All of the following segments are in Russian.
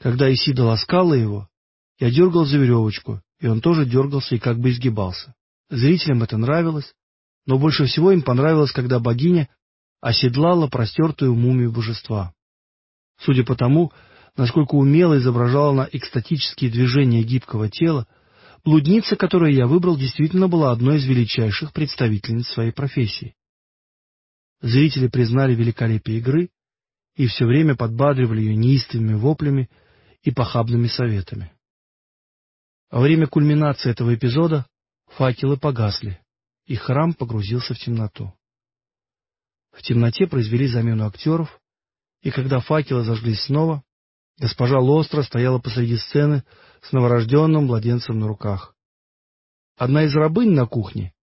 Когда Исида ласкала его, я дергал за веревочку, и он тоже дергался и как бы изгибался. Зрителям это нравилось, но больше всего им понравилось, когда богиня оседлала простертую мумию божества. Судя по тому, насколько умело изображала она экстатические движения гибкого тела, блудница, которую я выбрал, действительно была одной из величайших представительниц своей профессии. Зрители признали великолепие игры и все время подбадривали ее неистовыми воплями и похабными советами. Во время кульминации этого эпизода факелы погасли, и храм погрузился в темноту. В темноте произвели замену актеров, и когда факелы зажглись снова, госпожа Лостро стояла посреди сцены с новорожденным младенцем на руках. Одна из рабынь на кухне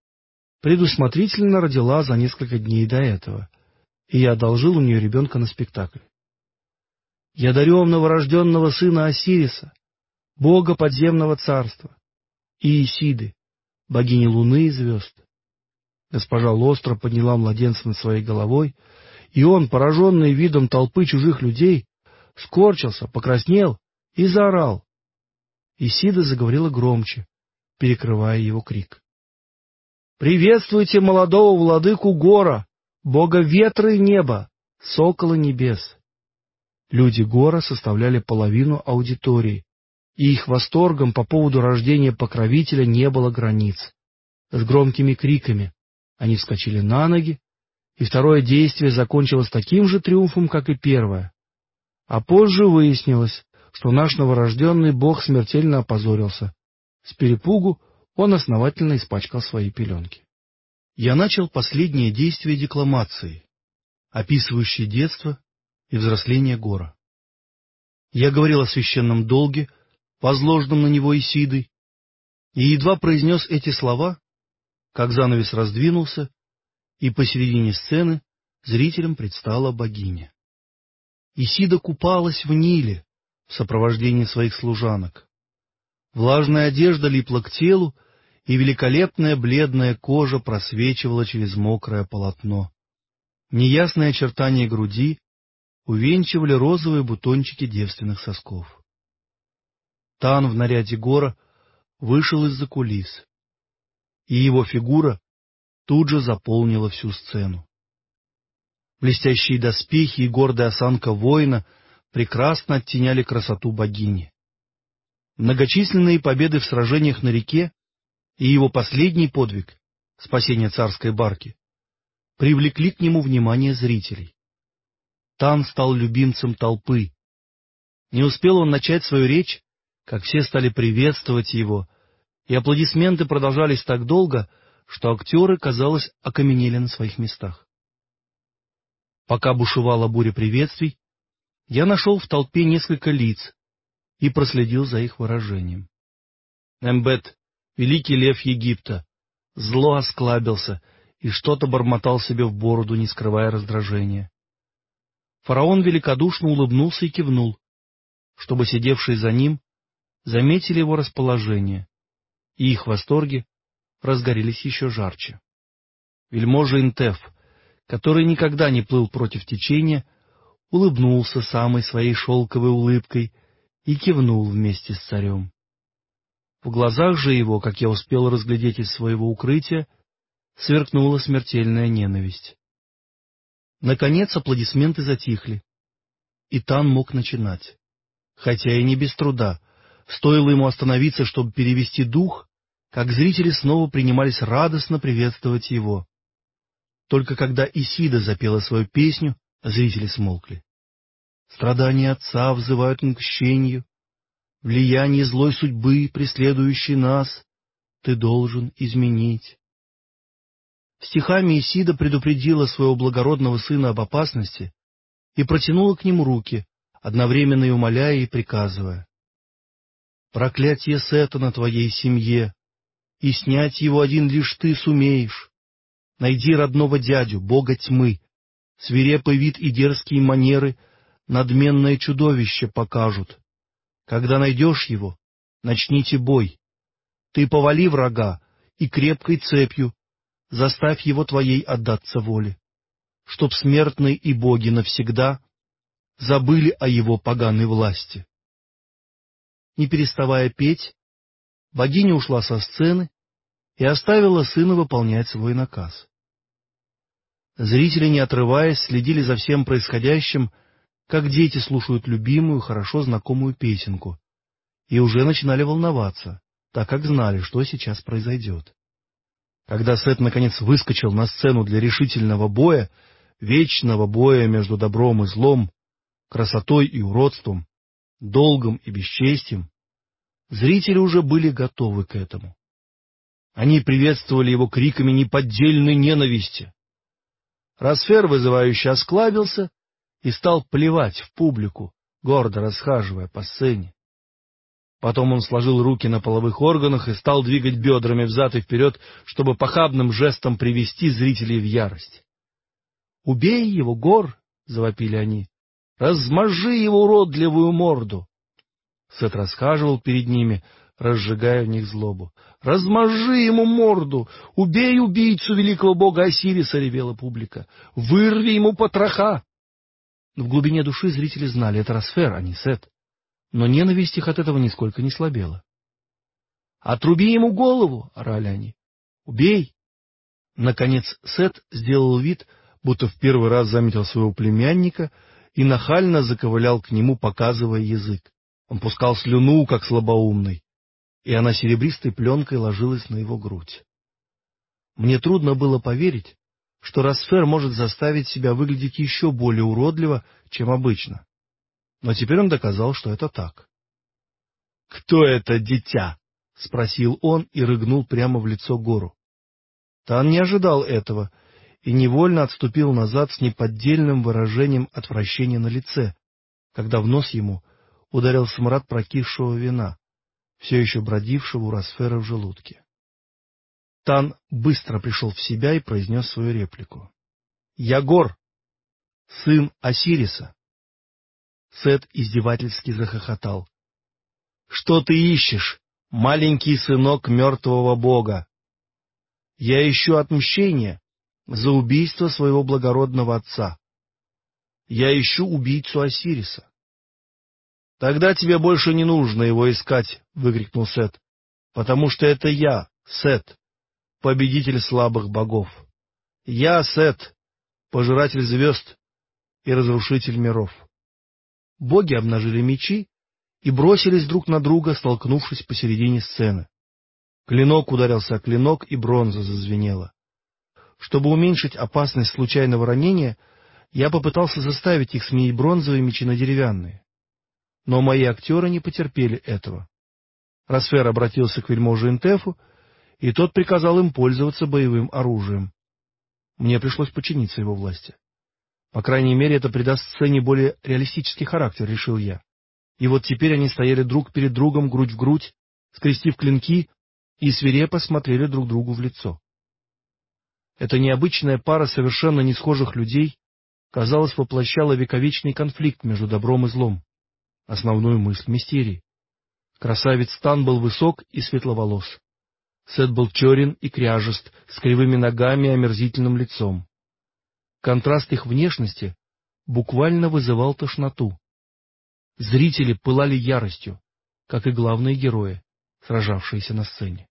предусмотрительно родила за несколько дней до этого, и я одолжил у нее ребенка на спектакль. Я дарю вам новорожденного сына Осириса, бога подземного царства, и Исиды, богини луны и звезд. Госпожа Лостро подняла младенца над своей головой, и он, пораженный видом толпы чужих людей, скорчился, покраснел и заорал. Исида заговорила громче, перекрывая его крик. «Приветствуйте молодого владыку Гора, бога ветра и неба, сокола небес!» Люди Гора составляли половину аудитории, и их восторгом по поводу рождения покровителя не было границ. С громкими криками они вскочили на ноги, и второе действие закончилось таким же триумфом, как и первое. А позже выяснилось, что наш новорожденный бог смертельно опозорился. С перепугу он основательно испачкал свои пеленки. Я начал последнее действие декламации, описывающее детство и взросление Гора. Я говорил о священном долге, возложенном на него Исидой, и едва произнес эти слова, как занавес раздвинулся, и посередине сцены зрителям предстала богиня. Исида купалась в Ниле в сопровождении своих служанок. Влажная одежда липла к телу, и великолепная бледная кожа просвечивала через мокрое полотно. Неясные очертания груди увенчивали розовые бутончики девственных сосков. Тан в наряде гора вышел из-за кулис, и его фигура тут же заполнила всю сцену. Блестящие доспехи и гордая осанка воина прекрасно оттеняли красоту богини. Многочисленные победы в сражениях на реке и его последний подвиг — спасение царской барки — привлекли к нему внимание зрителей. Тан стал любимцем толпы. Не успел он начать свою речь, как все стали приветствовать его, и аплодисменты продолжались так долго, что актеры, казалось, окаменели на своих местах. Пока бушевала буря приветствий, я нашел в толпе несколько лиц и проследил за их выражением. Эмбет, великий лев Египта, зло осклабился и что-то бормотал себе в бороду, не скрывая раздражения. Фараон великодушно улыбнулся и кивнул, чтобы сидевшие за ним заметили его расположение, и их восторги разгорелись еще жарче. Вельможа Интеф, который никогда не плыл против течения, улыбнулся самой своей шелковой улыбкой и кивнул вместе с царем. В глазах же его, как я успел разглядеть из своего укрытия, сверкнула смертельная ненависть. Наконец аплодисменты затихли, и Тан мог начинать. Хотя и не без труда. Стоило ему остановиться, чтобы перевести дух, как зрители снова принимались радостно приветствовать его. Только когда Исида запела свою песню, зрители смолкли. Страдания отца взывают к влияние злой судьбы, преследующей нас, ты должен изменить. Стихами Исида предупредила своего благородного сына об опасности и протянула к нему руки, одновременно и умоляя и приказывая. «Проклятие Сета на твоей семье, и снять его один лишь ты сумеешь. Найди родного дядю, бога тьмы, свирепый вид и дерзкие манеры надменное чудовище покажут. Когда найдешь его, начните бой. Ты повали врага и крепкой цепью заставь его твоей отдаться воле, чтоб смертные и боги навсегда забыли о его поганой власти. не переставая петь, богиня ушла со сцены и оставила сына выполнять свой наказ. Зрители, не отрываясь, следили за всем происходящим, как дети слушают любимую, хорошо знакомую песенку, и уже начинали волноваться, так как знали, что сейчас произойдет. Когда Сет наконец выскочил на сцену для решительного боя, вечного боя между добром и злом, красотой и уродством, долгом и бесчестием, зрители уже были готовы к этому. Они приветствовали его криками неподдельной ненависти. Расфер вызывающе осклабился и стал плевать в публику, гордо расхаживая по сцене. Потом он сложил руки на половых органах и стал двигать бедрами взад и вперед, чтобы похабным жестом привести зрителей в ярость. «Убей его, Гор!» — завопили они. «Размажи его уродливую морду!» Сет расхаживал перед ними, разжигая в них злобу. «Размажи ему морду! Убей убийцу великого бога Осириса!» — ревела публика. «Вырви ему потроха!» В глубине души зрители знали, это Росфер, а не Сет но ненависть их от этого нисколько не слабела. «Отруби ему голову!» — орали они. «Убей!» Наконец Сет сделал вид, будто в первый раз заметил своего племянника и нахально заковылял к нему, показывая язык. Он пускал слюну, как слабоумный, и она серебристой пленкой ложилась на его грудь. Мне трудно было поверить, что Росфер может заставить себя выглядеть еще более уродливо, чем обычно. Но теперь он доказал, что это так. — Кто это дитя? — спросил он и рыгнул прямо в лицо гору. Тан не ожидал этого и невольно отступил назад с неподдельным выражением отвращения на лице, когда в нос ему ударил смрад прокисшего вина, все еще бродившего у Росфера в желудке. Тан быстро пришел в себя и произнес свою реплику. — Я Гор, сын Осириса. Сет издевательски захохотал. — Что ты ищешь, маленький сынок мертвого бога? Я ищу отмщение за убийство своего благородного отца. Я ищу убийцу Осириса. — Тогда тебе больше не нужно его искать, — выкрикнул Сет, — потому что это я, Сет, победитель слабых богов. Я, Сет, пожиратель звезд и разрушитель миров. Боги обнажили мечи и бросились друг на друга, столкнувшись посередине сцены. Клинок ударился о клинок, и бронза зазвенела. Чтобы уменьшить опасность случайного ранения, я попытался заставить их сменить бронзовые мечи на деревянные. Но мои актеры не потерпели этого. Росфер обратился к вельможе Интефу, и тот приказал им пользоваться боевым оружием. Мне пришлось подчиниться его власти. По крайней мере, это придаст сцене более реалистический характер, решил я. И вот теперь они стояли друг перед другом, грудь в грудь, скрестив клинки, и свирепо смотрели друг другу в лицо. Эта необычная пара совершенно не схожих людей, казалось, воплощала вековечный конфликт между добром и злом, основную мысль мистерии. Красавец Стан был высок и светловолос. Сет был черен и кряжест, с кривыми ногами и омерзительным лицом. Контраст их внешности буквально вызывал тошноту. Зрители пылали яростью, как и главные герои, сражавшиеся на сцене.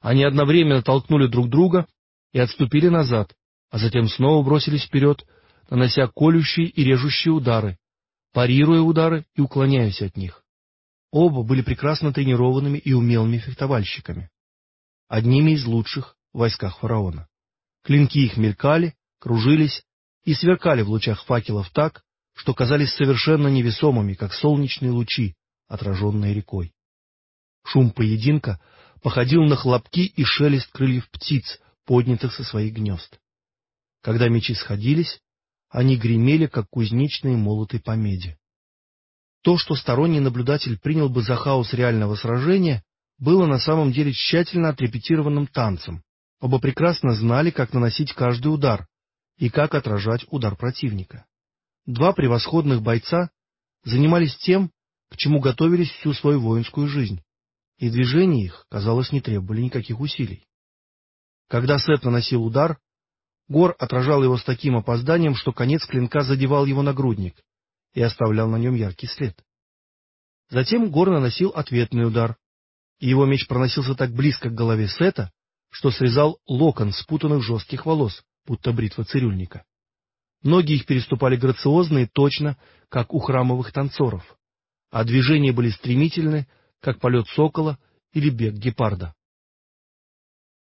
Они одновременно толкнули друг друга и отступили назад, а затем снова бросились вперед, нанося колющие и режущие удары, парируя удары и уклоняясь от них. Оба были прекрасно тренированными и умелыми фехтовальщиками, одними из лучших в войсках фараона. Клинки их мелькали, кружились и сверкали в лучах факелов так, что казались совершенно невесомыми, как солнечные лучи, отраженные рекой. Шум поединка походил на хлопки и шелест крыльев птиц, поднятых со своих гнезд. Когда мечи сходились, они гремели, как кузнечные молоты по меди. То, что сторонний наблюдатель принял бы за хаос реального сражения, было на самом деле тщательно отрепетированным танцем. Оба прекрасно знали, как наносить каждый удар, и как отражать удар противника. Два превосходных бойца занимались тем, к чему готовились всю свою воинскую жизнь, и движения их, казалось, не требовали никаких усилий. Когда Сет наносил удар, Гор отражал его с таким опозданием, что конец клинка задевал его нагрудник и оставлял на нем яркий след. Затем Гор наносил ответный удар, и его меч проносился так близко к голове Сета, что срезал локон спутанных жестких волос, будто бритва цирюльника. Ноги их переступали грациозно и точно, как у храмовых танцоров, а движения были стремительны, как полет сокола или бег гепарда.